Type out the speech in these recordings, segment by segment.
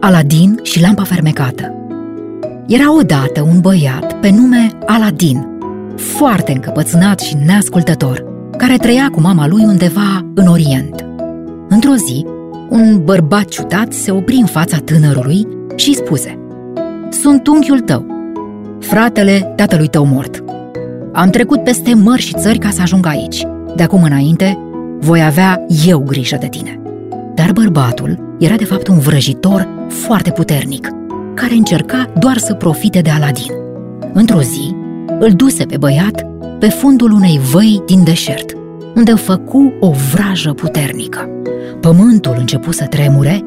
Aladin și lampa fermecată Era odată un băiat pe nume Aladin, foarte încăpățânat și neascultător, care trăia cu mama lui undeva în Orient. Într-o zi, un bărbat ciudat se opri în fața tânărului și îi spuse Sunt unchiul tău, fratele tatălui tău mort. Am trecut peste mări și țări ca să ajung aici. De acum înainte, voi avea eu grijă de tine. Dar bărbatul era de fapt un vrăjitor foarte puternic, care încerca doar să profite de Aladin. Într-o zi, îl duse pe băiat pe fundul unei văi din deșert, unde făcu o vrajă puternică. Pământul începu să tremure,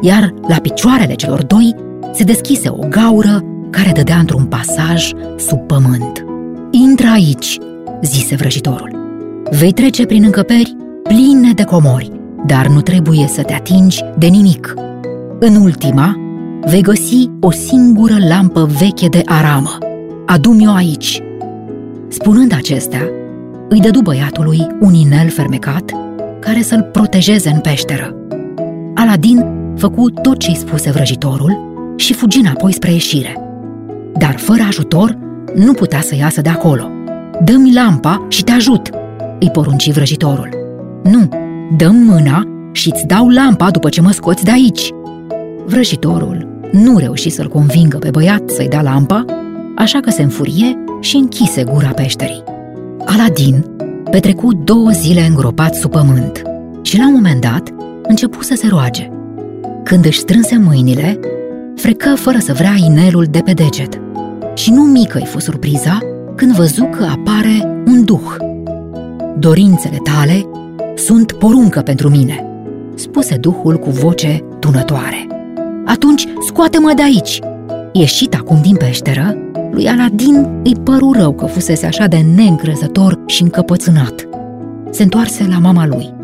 iar la picioarele celor doi se deschise o gaură care dădea într-un pasaj sub pământ. Intră aici, zise vrăjitorul. Vei trece prin încăperi pline de comori, dar nu trebuie să te atingi de nimic. În ultima, vei găsi o singură lampă veche de aramă. Adu-mi-o aici. Spunând acestea, îi dădu băiatului un inel fermecat care să-l protejeze în peșteră. Aladin făcu tot ce-i spuse vrăjitorul și fugi înapoi spre ieșire. Dar fără ajutor, nu putea să iasă de acolo. Dă-mi lampa și te ajut, îi porunci vrăjitorul. Nu, dă mâna și îți dau lampa după ce mă scoți de aici. Vrăjitorul nu reuși să-l convingă pe băiat să-i dea lampa, așa că se înfurie și închise gura peșterii. Aladin petrecu două zile îngropat sub pământ și la un moment dat începu să se roage. Când își strânse mâinile, frecă fără să vrea inelul de pe deget. Și nu mică i fu surpriza când văzu că apare un duh. Dorințele tale sunt poruncă pentru mine, spuse duhul cu voce tunătoare. Atunci scoate-mă de aici! Ieșit acum din peșteră, lui Aladin îi păru rău că fusese așa de neîncrezător și încăpățânat. Se întoarse la mama lui.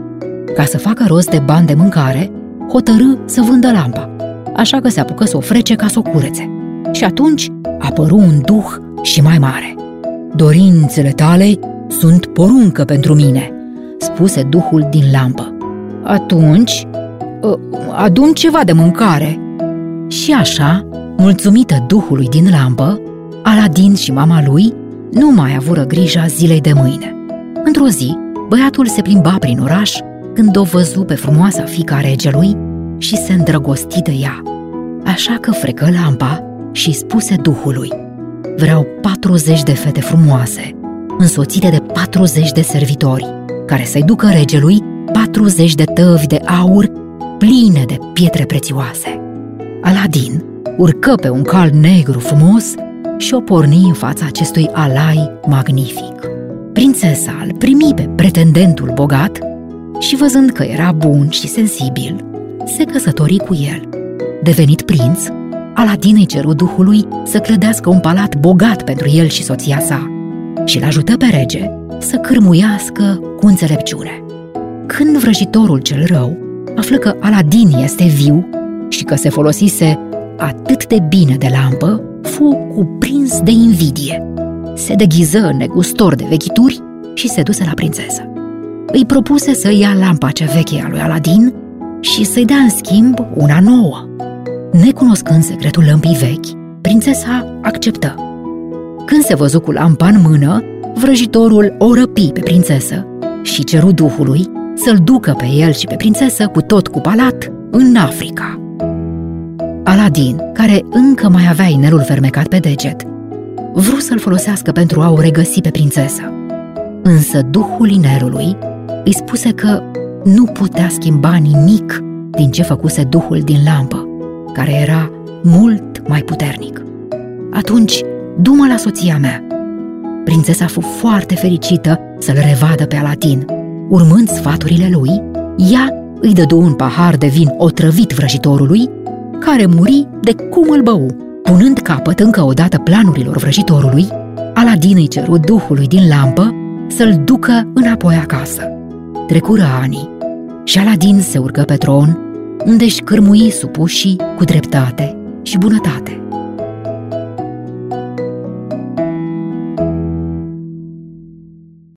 Ca să facă rost de bani de mâncare, hotărâ să vândă lampa, așa că se apucă să o frece ca să o curețe. Și atunci apăru un duh și mai mare. Dorințele tale sunt poruncă pentru mine, spuse duhul din lampă. Atunci, ă, adun ceva de mâncare. Și așa, mulțumită duhului din lampă, Aladin și mama lui nu mai avură grija zilei de mâine. Într-o zi, băiatul se plimba prin oraș când o văzu pe frumoasa fica regelui și se îndrăgosti de ea. Așa că frecă lampa și spuse duhului, Vreau 40 de fete frumoase, însoțite de 40 de servitori, care să-i ducă regelui 40 de tăvi de aur pline de pietre prețioase. Aladin urcă pe un cal negru frumos și o porni în fața acestui alai magnific. Prințesa îl primi pe pretendentul bogat și văzând că era bun și sensibil, se căsători cu el. Devenit prinț, Aladin îi ceru duhului să clădească un palat bogat pentru el și soția sa și îl ajută pe rege să cârmuiască cu înțelepciune. Când vrăjitorul cel rău află că Aladin este viu și că se folosise atât de bine de lampă, fu cuprins de invidie. Se deghiză negustor de vechituri și se duse la prințesă. Îi propuse să ia lampa cea veche a lui Aladin și să-i dea în schimb una nouă. Necunoscând secretul lămpii vechi, prințesa acceptă. Când se văzu cu lampa în mână, vrăjitorul o răpi pe prințesă și ceru duhului să-l ducă pe el și pe prințesă cu tot cu palat în Africa. Aladin, care încă mai avea inelul fermecat pe deget, vrut să-l folosească pentru a o regăsi pe prințesă. Însă duhul inelului îi spuse că nu putea schimba nimic din ce făcuse duhul din lampă, care era mult mai puternic. Atunci, du-mă la soția mea. Prințesa fu foarte fericită să-l revadă pe Aladin. Urmând sfaturile lui, ea îi dădu un pahar de vin otrăvit vrăjitorului care muri de cum îl bău. Punând capăt încă o dată planurilor vrăjitorului, Aladin îi ceru duhului din lampă să-l ducă înapoi acasă. Trecură ani și Aladin se urcă pe tron, unde își cârmui supușii cu dreptate și bunătate.